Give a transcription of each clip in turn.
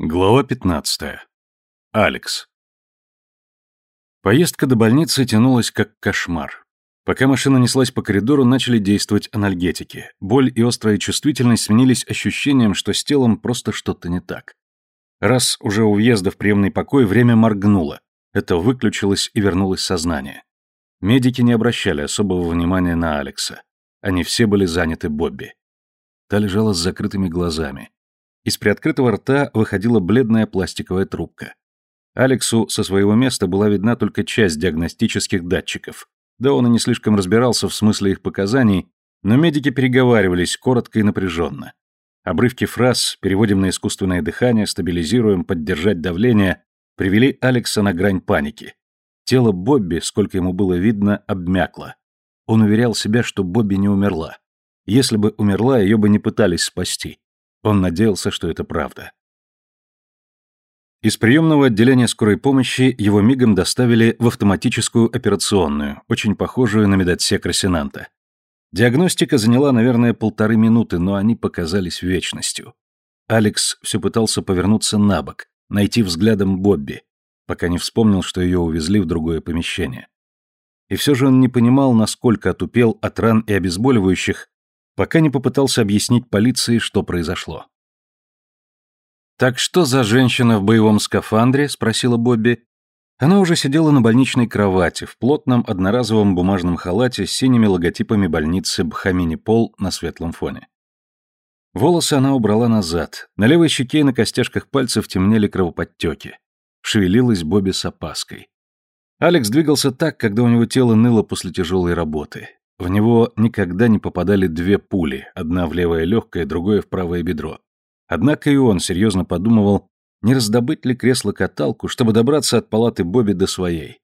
Глава 15. Алекс. Поездка до больницы тянулась как кошмар. Пока машина неслась по коридору, начали действовать анальгетики. Боль и острая чувствительность сменились ощущением, что с телом просто что-то не так. Раз уже у въезда в приемный покой время моргнуло. Это выключилось и вернулось сознание. Медики не обращали особого внимания на Алекса. Они все были заняты Бобби. Та лежала с закрытыми глазами. Из приоткрытого рта выходила бледная пластиковая трубка. Алексу со своего места была видна только часть диагностических датчиков. Да он и не слишком разбирался в смысле их показаний, но медики переговаривались коротко и напряженно. Обрывки фраз «переводим на искусственное дыхание», «стабилизируем», «поддержать давление» привели Алекса на грань паники. Тело Бобби, сколько ему было видно, обмякло. Он уверял себя, что Бобби не умерла. Если бы умерла, ее бы не пытались спасти. Он надеялся, что это правда. Из приемного отделения скорой помощи его мигом доставили в автоматическую операционную, очень похожую на медотсек Росинанта. Диагностика заняла, наверное, полторы минуты, но они показались вечностью. Алекс все пытался повернуться на бок, найти взглядом Бобби, пока не вспомнил, что ее увезли в другое помещение. И все же он не понимал, насколько отупел от ран и обезболивающих, пока не попытался объяснить полиции, что произошло. «Так что за женщина в боевом скафандре?» – спросила Бобби. Она уже сидела на больничной кровати в плотном одноразовом бумажном халате с синими логотипами больницы Бхамини-Пол на светлом фоне. Волосы она убрала назад. На левой щеке и на костяшках пальцев темнели кровоподтеки. Шевелилась Бобби с опаской. Алекс двигался так, когда у него тело ныло после тяжелой работы. В него никогда не попадали две пули, одна в левое легкое, другое в правое бедро. Однако и он серьезно подумывал, не раздобыть ли кресло-каталку, чтобы добраться от палаты Бобби до своей.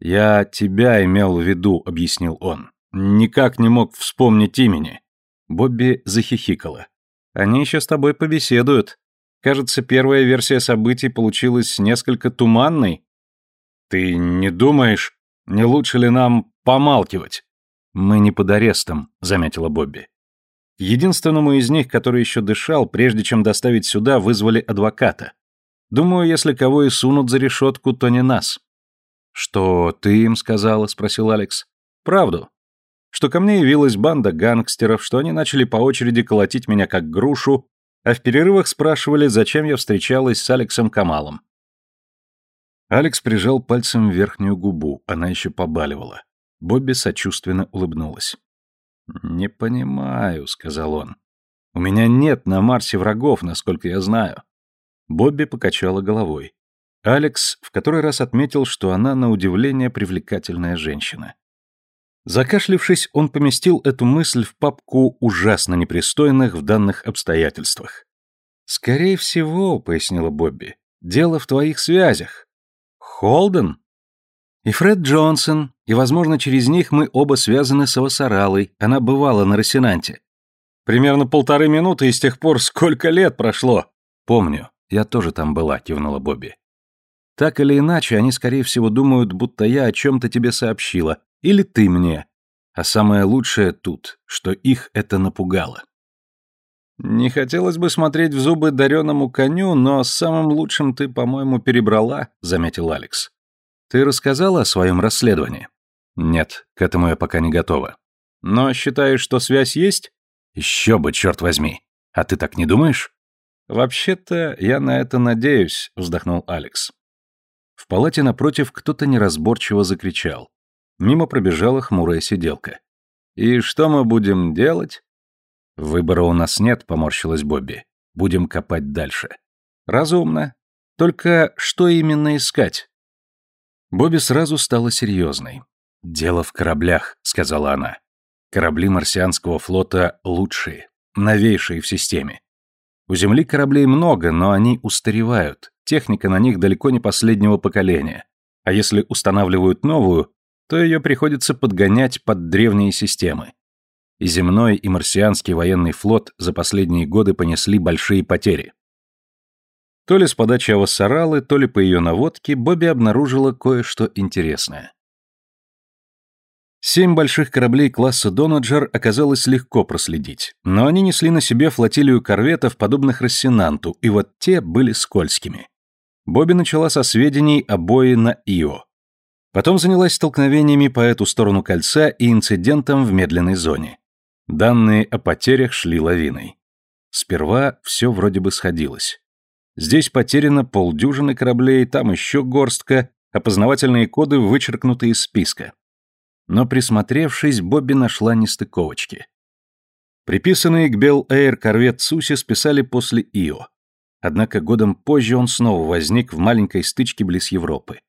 «Я тебя имел в виду», — объяснил он. «Никак не мог вспомнить имени». Бобби захихикала. «Они еще с тобой побеседуют. Кажется, первая версия событий получилась несколько туманной». «Ты не думаешь, не лучше ли нам помалкивать?» «Мы не под арестом», — заметила Бобби. Единственному из них, который еще дышал, прежде чем доставить сюда, вызвали адвоката. Думаю, если кого и сунут за решетку, то не нас. «Что ты им сказала?» — спросил Алекс. «Правду. Что ко мне явилась банда гангстеров, что они начали по очереди колотить меня как грушу, а в перерывах спрашивали, зачем я встречалась с Алексом Камалом». Алекс прижал пальцем верхнюю губу, она еще побаливала. Бобби сочувственно улыбнулась. «Не понимаю», — сказал он. «У меня нет на Марсе врагов, насколько я знаю». Бобби покачала головой. Алекс в который раз отметил, что она, на удивление, привлекательная женщина. Закашлившись, он поместил эту мысль в папку ужасно непристойных в данных обстоятельствах. «Скорее всего», — пояснила Бобби, — «дело в твоих связях». «Холден?» И Фред Джонсон, и, возможно, через них мы оба связаны с Авасаралой, она бывала на Росинанте. Примерно полторы минуты, и с тех пор сколько лет прошло. Помню, я тоже там была, кивнула Бобби. Так или иначе, они, скорее всего, думают, будто я о чем-то тебе сообщила, или ты мне. А самое лучшее тут, что их это напугало. Не хотелось бы смотреть в зубы дареному коню, но самым лучшим ты, по-моему, перебрала, заметил Алекс. Ты рассказала о своем расследовании? Нет, к этому я пока не готова. Но считаешь, что связь есть? Еще бы, черт возьми. А ты так не думаешь? Вообще-то я на это надеюсь, вздохнул Алекс. В палате напротив кто-то неразборчиво закричал. Мимо пробежала хмурая сиделка. «И что мы будем делать?» «Выбора у нас нет», — поморщилась Бобби. «Будем копать дальше». «Разумно. Только что именно искать?» Бобби сразу стала серьезной. «Дело в кораблях», — сказала она. «Корабли марсианского флота лучшие, новейшие в системе. У Земли кораблей много, но они устаревают, техника на них далеко не последнего поколения. А если устанавливают новую, то ее приходится подгонять под древние системы. И земной, и марсианский военный флот за последние годы понесли большие потери. То ли с подачи Авасаралы, то ли по ее наводке Бобби обнаружила кое-что интересное. Семь больших кораблей класса Донаджер оказалось легко проследить, но они несли на себе флотилию корветов, подобных Рассенанту, и вот те были скользкими. Бобби начала со сведений о бое на Ио. Потом занялась столкновениями по эту сторону кольца и инцидентом в медленной зоне. Данные о потерях шли лавиной. Сперва все вроде бы сходилось. Здесь потеряно полдюжины кораблей, там еще горстка, опознавательные коды вычеркнуты из списка. Но присмотревшись, Бобби нашла нестыковочки. Приписанный к Бел Эйр корвет Суси списали после Ио. Однако годом позже он снова возник в маленькой стычке близ Европы.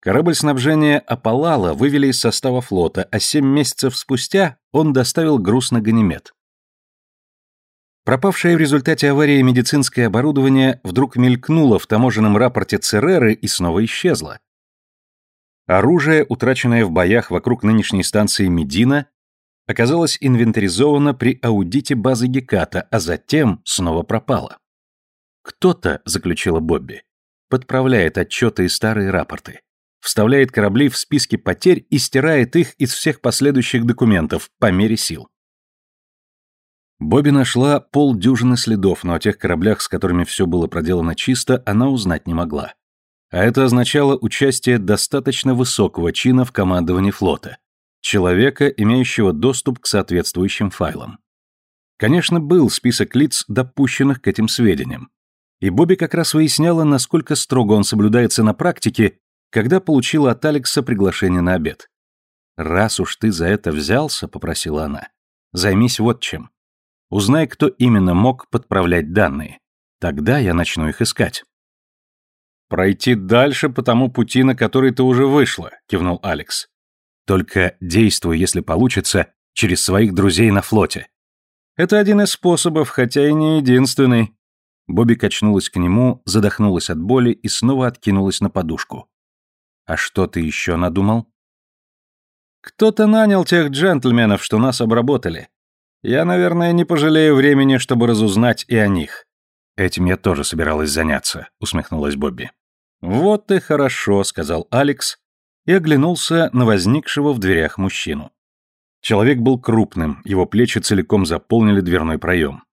Корабль снабжения Аполлала вывели из состава флота, а семь месяцев спустя он доставил груз на Ганимед. Пропавшее в результате аварии медицинское оборудование вдруг мелькнуло в таможенном рапорте Цереры и снова исчезло. Оружие, утраченное в боях вокруг нынешней станции Медина, оказалось инвентаризовано при аудите базы Геката, а затем снова пропало. «Кто-то», — заключила Бобби, — подправляет отчеты и старые рапорты, вставляет корабли в списки потерь и стирает их из всех последующих документов по мере сил. Бобби нашла полдюжины следов, но о тех кораблях, с которыми все было проделано чисто, она узнать не могла а это означало участие достаточно высокого чина в командовании флота, человека, имеющего доступ к соответствующим файлам. Конечно, был список лиц, допущенных к этим сведениям. И Бобби как раз выясняла, насколько строго он соблюдается на практике, когда получила от Алекса приглашение на обед. «Раз уж ты за это взялся», — попросила она, — «займись вот чем. Узнай, кто именно мог подправлять данные. Тогда я начну их искать». «Пройти дальше по тому пути, на который ты уже вышла», — кивнул Алекс. «Только действуй, если получится, через своих друзей на флоте». «Это один из способов, хотя и не единственный». Бобби качнулась к нему, задохнулась от боли и снова откинулась на подушку. «А что ты еще надумал?» «Кто-то нанял тех джентльменов, что нас обработали. Я, наверное, не пожалею времени, чтобы разузнать и о них». «Этим я тоже собиралась заняться», — усмехнулась Бобби. «Вот и хорошо», — сказал Алекс и оглянулся на возникшего в дверях мужчину. Человек был крупным, его плечи целиком заполнили дверной проем.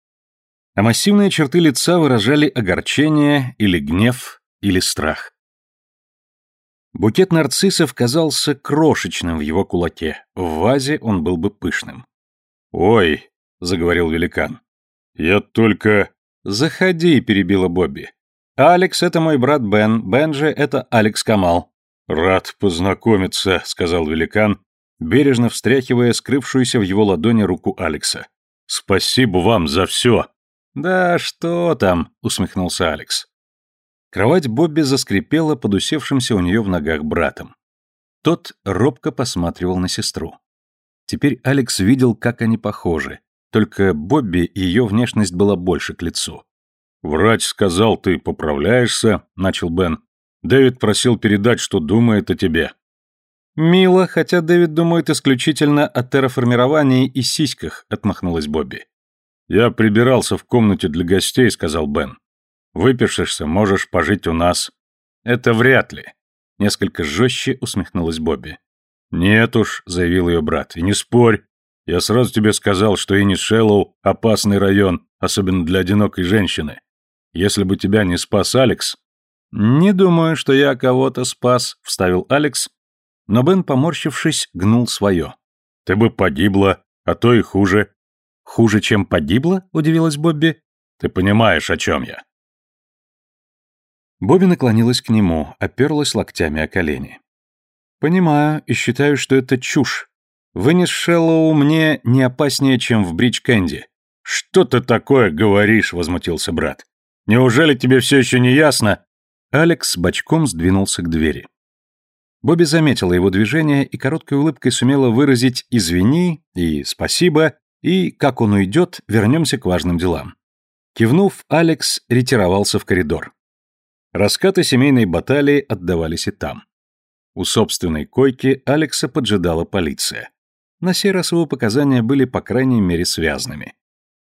А массивные черты лица выражали огорчение или гнев, или страх. Букет нарциссов казался крошечным в его кулаке, в вазе он был бы пышным. «Ой», — заговорил великан, — «я только...» «Заходи», — перебила Бобби. «Алекс — это мой брат Бен, Бен же — это Алекс Камал». «Рад познакомиться», — сказал великан, бережно встряхивая скрывшуюся в его ладони руку Алекса. «Спасибо вам за все». «Да что там», — усмехнулся Алекс. Кровать Бобби заскрипела под усевшимся у нее в ногах братом. Тот робко посматривал на сестру. Теперь Алекс видел, как они похожи, только Бобби ее внешность была больше к лицу. «Врач сказал, ты поправляешься», — начал Бен. «Дэвид просил передать, что думает о тебе». «Мило, хотя Дэвид думает исключительно о терраформировании и сиськах», — отмахнулась Бобби. «Я прибирался в комнате для гостей», — сказал Бен. «Выпишешься, можешь пожить у нас». «Это вряд ли», — несколько жестче усмехнулась Бобби. «Нет уж», — заявил ее брат, — «и не спорь. Я сразу тебе сказал, что Инни Шеллоу — опасный район, особенно для одинокой женщины. Если бы тебя не спас Алекс...» «Не думаю, что я кого-то спас», — вставил Алекс, но Бен, поморщившись, гнул свое. «Ты бы погибла, а то и хуже». «Хуже, чем погибла?» — удивилась Бобби. «Ты понимаешь, о чем я». Бобби наклонилась к нему, оперлась локтями о колени. «Понимаю и считаю, что это чушь. Вынес Шеллоу мне не опаснее, чем в Бридж Кэнди». «Что ты такое говоришь?» — возмутился брат. Неужели тебе все еще не ясно?» Алекс бочком сдвинулся к двери. Бобби заметила его движение и короткой улыбкой сумела выразить «извини» и «спасибо», и, как он уйдет, вернемся к важным делам. Кивнув, Алекс ретировался в коридор. Раскаты семейной баталии отдавались и там. У собственной койки Алекса поджидала полиция. На сей раз его показания были по крайней мере связанными.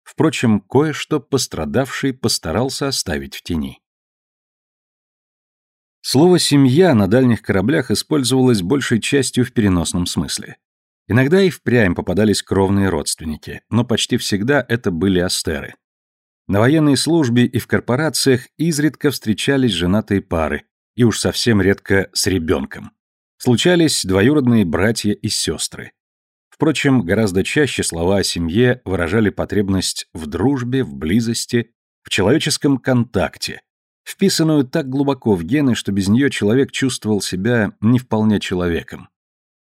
Впрочем, кое-что пострадавший постарался оставить в тени. Слово «семья» на дальних кораблях использовалось большей частью в переносном смысле. Иногда и впрямь попадались кровные родственники, но почти всегда это были астеры. На военной службе и в корпорациях изредка встречались женатые пары, и уж совсем редко с ребенком. Случались двоюродные братья и сестры. Впрочем, гораздо чаще слова о семье выражали потребность в дружбе, в близости, в человеческом контакте, вписанную так глубоко в гены, что без нее человек чувствовал себя не вполне человеком.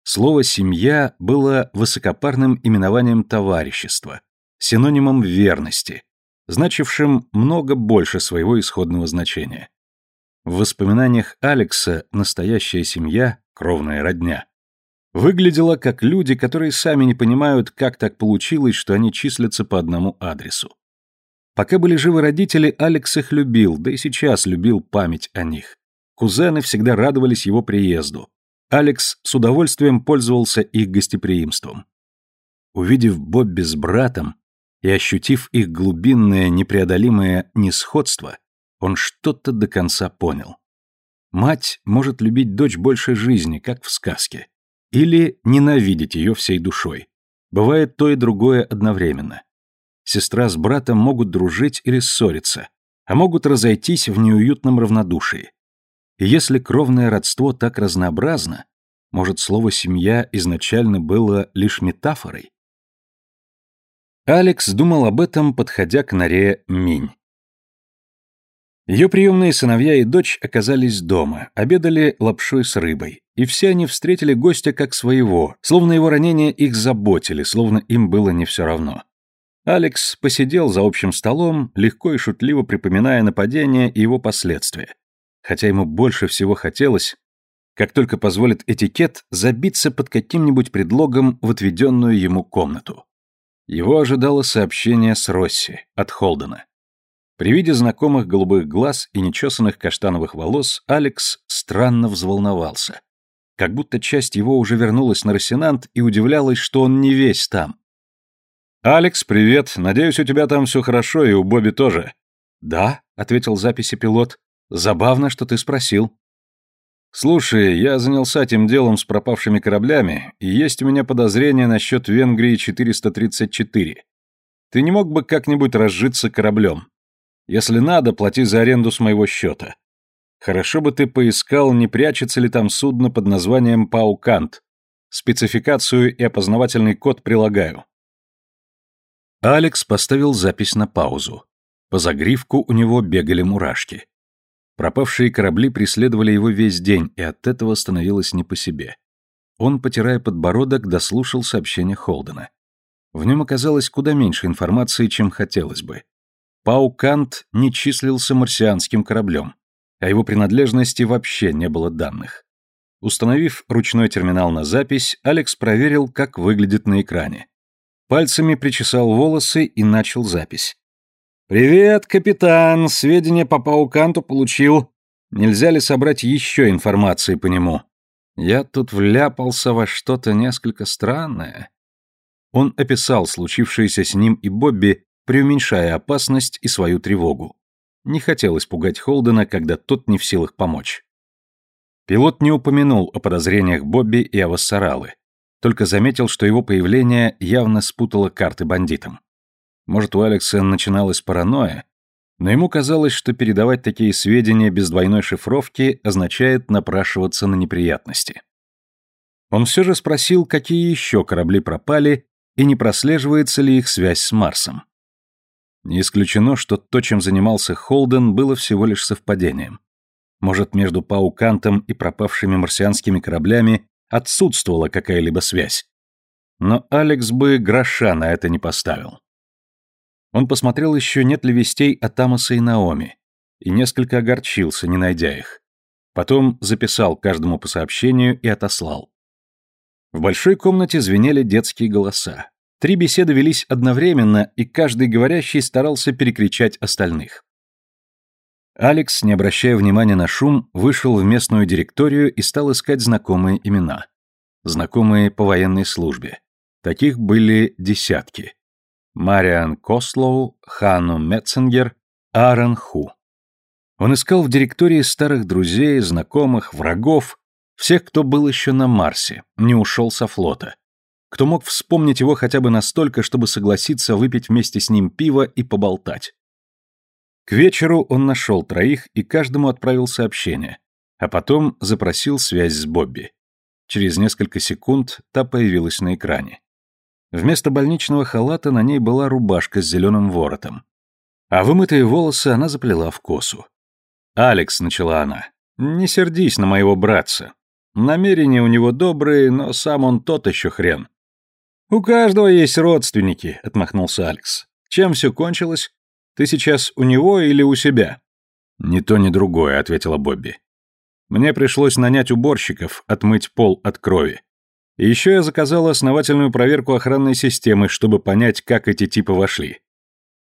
Слово «семья» было высокопарным именованием товарищества, синонимом верности, значившим много больше своего исходного значения. В воспоминаниях Алекса настоящая семья, кровная родня, выглядела как люди, которые сами не понимают, как так получилось, что они числятся по одному адресу. Пока были живы родители, Алекс их любил, да и сейчас любил память о них. Кузены всегда радовались его приезду. Алекс с удовольствием пользовался их гостеприимством. Увидев Бобби с братом и ощутив их глубинное непреодолимое несходство, он что-то до конца понял. Мать может любить дочь больше жизни, как в сказке, или ненавидеть ее всей душой. Бывает то и другое одновременно. Сестра с братом могут дружить или ссориться, а могут разойтись в неуютном равнодушии. И если кровное родство так разнообразно, может, слово «семья» изначально было лишь метафорой? Алекс думал об этом, подходя к норе Минь. Ее приемные сыновья и дочь оказались дома, обедали лапшой с рыбой, и все они встретили гостя как своего, словно его ранения их заботили, словно им было не все равно. Алекс посидел за общим столом, легко и шутливо припоминая нападение и его последствия, хотя ему больше всего хотелось, как только позволит этикет, забиться под каким-нибудь предлогом в отведенную ему комнату. Его ожидало сообщение с Росси от Холдена. При виде знакомых голубых глаз и нечесанных каштановых волос Алекс странно взволновался. Как будто часть его уже вернулась на Рассенант и удивлялась, что он не весь там. «Алекс, привет. Надеюсь, у тебя там все хорошо, и у Бобби тоже». «Да», — ответил записи пилот. «Забавно, что ты спросил». «Слушай, я занялся этим делом с пропавшими кораблями, и есть у меня подозрение насчет Венгрии 434. Ты не мог бы как-нибудь разжиться кораблем?» Если надо, плати за аренду с моего счета. Хорошо бы ты поискал, не прячется ли там судно под названием Паукант. Спецификацию и опознавательный код прилагаю. Алекс поставил запись на паузу. По загривку у него бегали мурашки. Пропавшие корабли преследовали его весь день, и от этого становилось не по себе. Он, потирая подбородок, дослушал сообщение Холдена. В нем оказалось куда меньше информации, чем хотелось бы. Паукант не числился марсианским кораблем, а его принадлежности вообще не было данных. Установив ручной терминал на запись, Алекс проверил, как выглядит на экране. Пальцами причесал волосы и начал запись. «Привет, капитан! Сведения по Пауканту получил. Нельзя ли собрать еще информации по нему? Я тут вляпался во что-то несколько странное». Он описал случившееся с ним и Бобби преуменьшая опасность и свою тревогу. Не хотелось пугать Холдена, когда тот не в силах помочь. Пилот не упомянул о подозрениях Бобби и Авассаралы, только заметил, что его появление явно спутало карты бандитам. Может, у Алекса начиналась паранойя, но ему казалось, что передавать такие сведения без двойной шифровки означает напрашиваться на неприятности. Он все же спросил, какие еще корабли пропали и не прослеживается ли их связь с Марсом. Не исключено, что то, чем занимался Холден, было всего лишь совпадением. Может, между Паукантом и пропавшими марсианскими кораблями отсутствовала какая-либо связь. Но Алекс бы гроша на это не поставил. Он посмотрел еще, нет ли вестей от Амоса и Наоми, и несколько огорчился, не найдя их. Потом записал каждому по сообщению и отослал. В большой комнате звенели детские голоса. Три беседы велись одновременно, и каждый говорящий старался перекричать остальных. Алекс, не обращая внимания на шум, вышел в местную директорию и стал искать знакомые имена. Знакомые по военной службе. Таких были десятки. Мариан Кослоу, Хану Метцингер, Аарон Ху. Он искал в директории старых друзей, знакомых, врагов, всех, кто был еще на Марсе, не ушел со флота. Кто мог вспомнить его хотя бы настолько, чтобы согласиться выпить вместе с ним пиво и поболтать. К вечеру он нашел троих и каждому отправил сообщение, а потом запросил связь с Бобби. Через несколько секунд та появилась на экране. Вместо больничного халата на ней была рубашка с зеленым воротом. А вымытые волосы она заплела в косу. «Алекс», — начала она, — «не сердись на моего братца. Намерения у него добрые, но сам он тот еще хрен. «У каждого есть родственники», — отмахнулся Алекс. «Чем все кончилось? Ты сейчас у него или у себя?» «Ни то, ни другое», — ответила Бобби. «Мне пришлось нанять уборщиков, отмыть пол от крови. И еще я заказала основательную проверку охранной системы, чтобы понять, как эти типы вошли».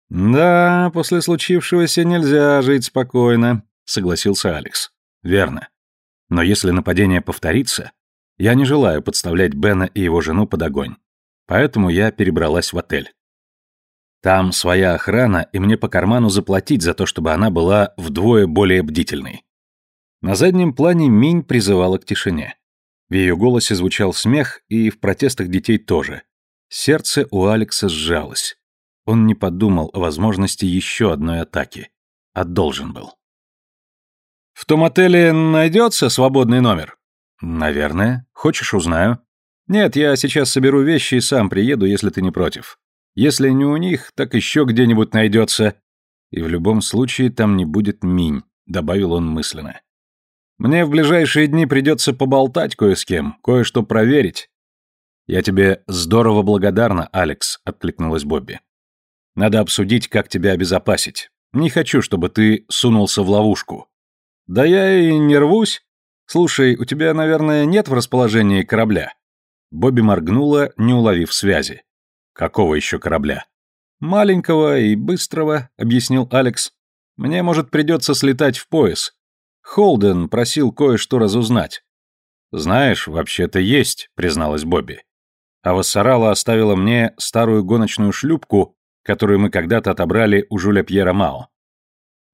«Да, после случившегося нельзя жить спокойно», — согласился Алекс. «Верно. Но если нападение повторится, я не желаю подставлять Бена и его жену под огонь. Поэтому я перебралась в отель. Там своя охрана, и мне по карману заплатить за то, чтобы она была вдвое более бдительной. На заднем плане Минь призывала к тишине. В ее голосе звучал смех, и в протестах детей тоже. Сердце у Алекса сжалось. Он не подумал о возможности еще одной атаки. А должен был. «В том отеле найдется свободный номер?» «Наверное. Хочешь, узнаю?» «Нет, я сейчас соберу вещи и сам приеду, если ты не против. Если не у них, так еще где-нибудь найдется. И в любом случае там не будет минь», — добавил он мысленно. «Мне в ближайшие дни придется поболтать кое с кем, кое-что проверить». «Я тебе здорово благодарна, Алекс», — откликнулась Бобби. «Надо обсудить, как тебя обезопасить. Не хочу, чтобы ты сунулся в ловушку». «Да я и не рвусь. Слушай, у тебя, наверное, нет в расположении корабля?» Бобби моргнула, не уловив связи. «Какого еще корабля?» «Маленького и быстрого», — объяснил Алекс. «Мне, может, придется слетать в пояс. Холден просил кое-что разузнать». «Знаешь, вообще-то есть», — призналась Бобби. А Вассарала оставила мне старую гоночную шлюпку, которую мы когда-то отобрали у Жуля Пьера Мао.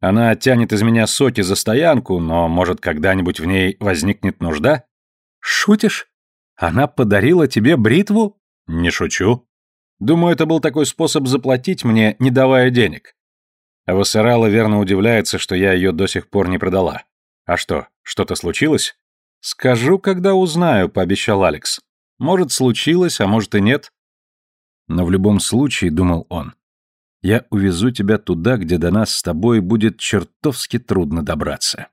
Она оттянет из меня соки за стоянку, но, может, когда-нибудь в ней возникнет нужда? Шутишь? Она подарила тебе бритву? Не шучу. Думаю, это был такой способ заплатить мне, не давая денег. А Вассерала верно удивляется, что я ее до сих пор не продала. А что, что-то случилось? Скажу, когда узнаю, пообещал Алекс. Может, случилось, а может и нет. Но в любом случае, думал он, я увезу тебя туда, где до нас с тобой будет чертовски трудно добраться.